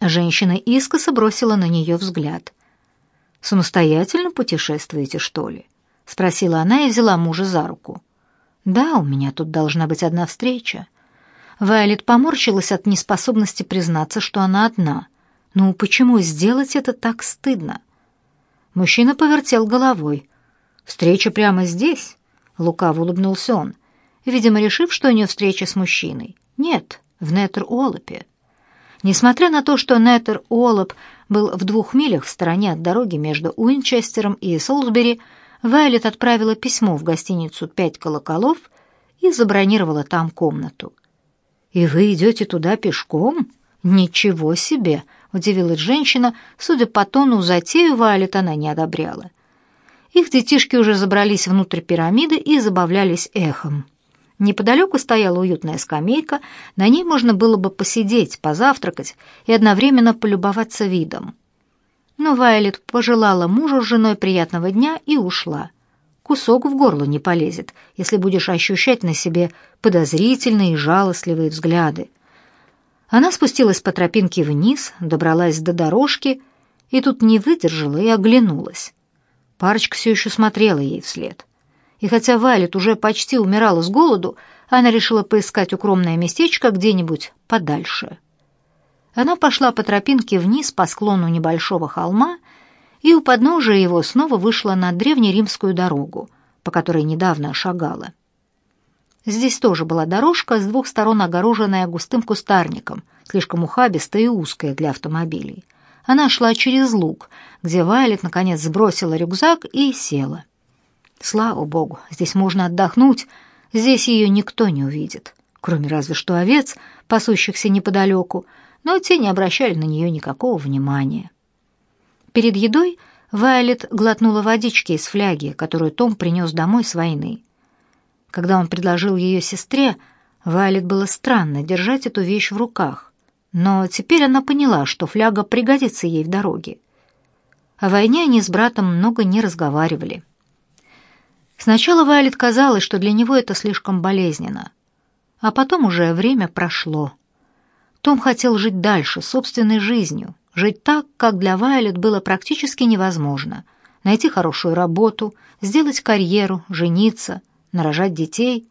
Женщина искоса бросила на нее взгляд. «Самостоятельно путешествуете, что ли?» — спросила она и взяла мужа за руку. «Да, у меня тут должна быть одна встреча». Вайолет поморщилась от неспособности признаться, что она одна. «Ну, почему сделать это так стыдно?» Мужчина повертел головой. «Встреча прямо здесь?» — лукаво улыбнулся он, видимо, решив, что у нее встреча с мужчиной. «Нет, в Нетер-Уоллопе». Несмотря на то, что Нетер-Уоллоп был в двух милях в стороне от дороги между Уинчестером и Солсбери, Вайлет отправила письмо в гостиницу «Пять колоколов» и забронировала там комнату. «И вы идете туда пешком? Ничего себе!» — удивилась женщина. Судя по тону, затею Вайлет она не одобряла. Их детишки уже забрались внутрь пирамиды и забавлялись эхом. Неподалеку стояла уютная скамейка, на ней можно было бы посидеть, позавтракать и одновременно полюбоваться видом. Но Вайлет пожелала мужу с женой приятного дня и ушла. Кусок в горло не полезет, если будешь ощущать на себе подозрительные и жалостливые взгляды. Она спустилась по тропинке вниз, добралась до дорожки и тут не выдержала и оглянулась. Парочка все еще смотрела ей вслед и хотя Вайлет уже почти умирала с голоду, она решила поискать укромное местечко где-нибудь подальше. Она пошла по тропинке вниз по склону небольшого холма и у подножия его снова вышла на древнеримскую дорогу, по которой недавно шагала. Здесь тоже была дорожка, с двух сторон огороженная густым кустарником, слишком ухабистая и узкая для автомобилей. Она шла через луг, где Вайлет наконец сбросила рюкзак и села. Слава богу, здесь можно отдохнуть, здесь ее никто не увидит, кроме разве что овец, пасущихся неподалеку, но те не обращали на нее никакого внимания. Перед едой Вайлет глотнула водички из фляги, которую Том принес домой с войны. Когда он предложил ее сестре, Вайлет было странно держать эту вещь в руках, но теперь она поняла, что фляга пригодится ей в дороге. О войне они с братом много не разговаривали. Сначала Вайлет казалось, что для него это слишком болезненно. А потом уже время прошло. Том хотел жить дальше, собственной жизнью, жить так, как для Вайлет было практически невозможно. Найти хорошую работу, сделать карьеру, жениться, нарожать детей.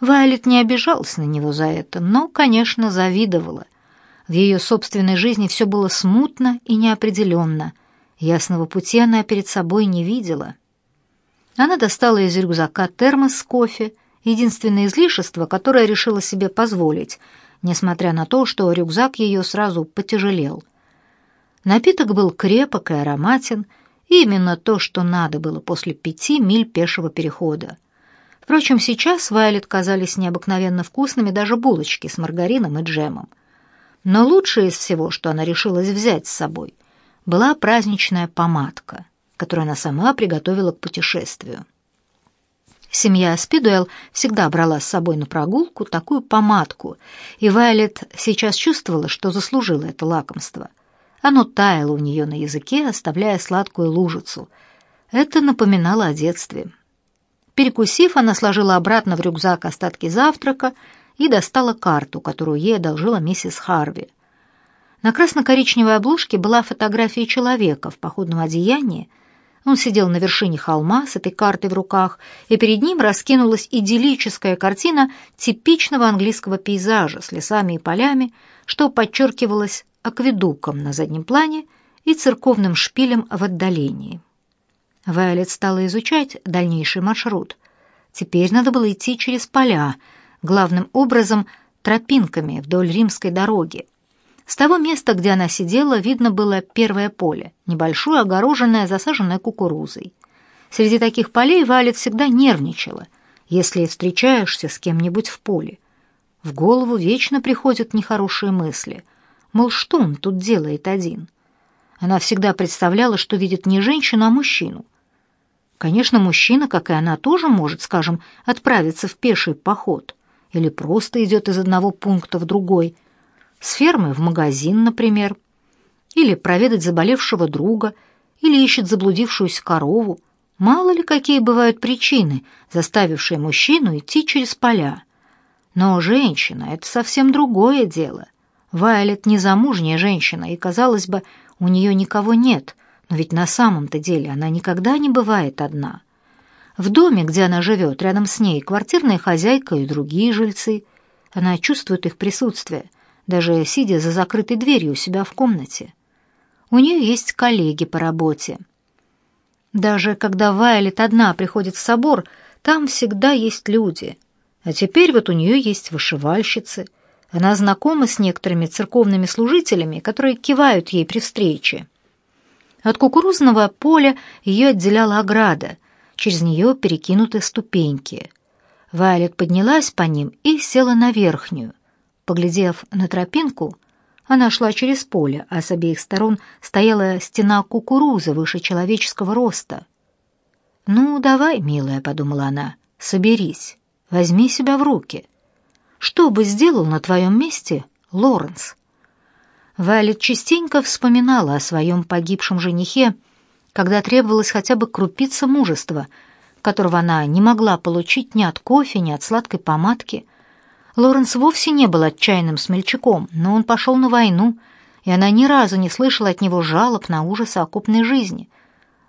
Вайлет не обижалась на него за это, но, конечно, завидовала. В ее собственной жизни все было смутно и неопределенно. Ясного пути она перед собой не видела. Она достала из рюкзака термос с кофе, единственное излишество, которое решила себе позволить, несмотря на то, что рюкзак ее сразу потяжелел. Напиток был крепок и ароматен, и именно то, что надо было после пяти миль пешего перехода. Впрочем, сейчас Вайлет казались необыкновенно вкусными даже булочки с маргарином и джемом. Но лучшее из всего, что она решилась взять с собой, была праздничная помадка — которую она сама приготовила к путешествию. Семья Спидуэлл всегда брала с собой на прогулку такую помадку, и Вайлет сейчас чувствовала, что заслужила это лакомство. Оно таяло у нее на языке, оставляя сладкую лужицу. Это напоминало о детстве. Перекусив, она сложила обратно в рюкзак остатки завтрака и достала карту, которую ей одолжила миссис Харви. На красно-коричневой обложке была фотография человека в походном одеянии он сидел на вершине холма с этой картой в руках, и перед ним раскинулась идиллическая картина типичного английского пейзажа с лесами и полями, что подчеркивалось акведуком на заднем плане и церковным шпилем в отдалении. Вайолет стала изучать дальнейший маршрут. Теперь надо было идти через поля, главным образом тропинками вдоль римской дороги, с того места, где она сидела, видно было первое поле, небольшое, огороженное, засаженное кукурузой. Среди таких полей Валет всегда нервничала, если встречаешься с кем-нибудь в поле. В голову вечно приходят нехорошие мысли. Мол, что он тут делает один? Она всегда представляла, что видит не женщину, а мужчину. Конечно, мужчина, как и она, тоже может, скажем, отправиться в пеший поход или просто идет из одного пункта в другой – с фермы в магазин, например, или проведать заболевшего друга, или ищет заблудившуюся корову. Мало ли какие бывают причины, заставившие мужчину идти через поля. Но женщина — это совсем другое дело. Вайолет незамужняя женщина, и, казалось бы, у нее никого нет, но ведь на самом-то деле она никогда не бывает одна. В доме, где она живет, рядом с ней квартирная хозяйка и другие жильцы. Она чувствует их присутствие, даже сидя за закрытой дверью у себя в комнате. У нее есть коллеги по работе. Даже когда Вайолет одна приходит в собор, там всегда есть люди. А теперь вот у нее есть вышивальщицы. Она знакома с некоторыми церковными служителями, которые кивают ей при встрече. От кукурузного поля ее отделяла ограда, через нее перекинуты ступеньки. Вайолет поднялась по ним и села на верхнюю. Поглядев на тропинку, она шла через поле, а с обеих сторон стояла стена кукурузы выше человеческого роста. «Ну, давай, милая», — подумала она, — «соберись, возьми себя в руки. Что бы сделал на твоем месте Лоренс?» Вайлет частенько вспоминала о своем погибшем женихе, когда требовалось хотя бы крупица мужества, которого она не могла получить ни от кофе, ни от сладкой помадки — Лоренс вовсе не был отчаянным смельчаком, но он пошел на войну, и она ни разу не слышала от него жалоб на ужасы окопной жизни.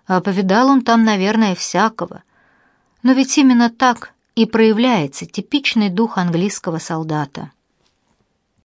А повидал он там, наверное, всякого. Но ведь именно так и проявляется типичный дух английского солдата.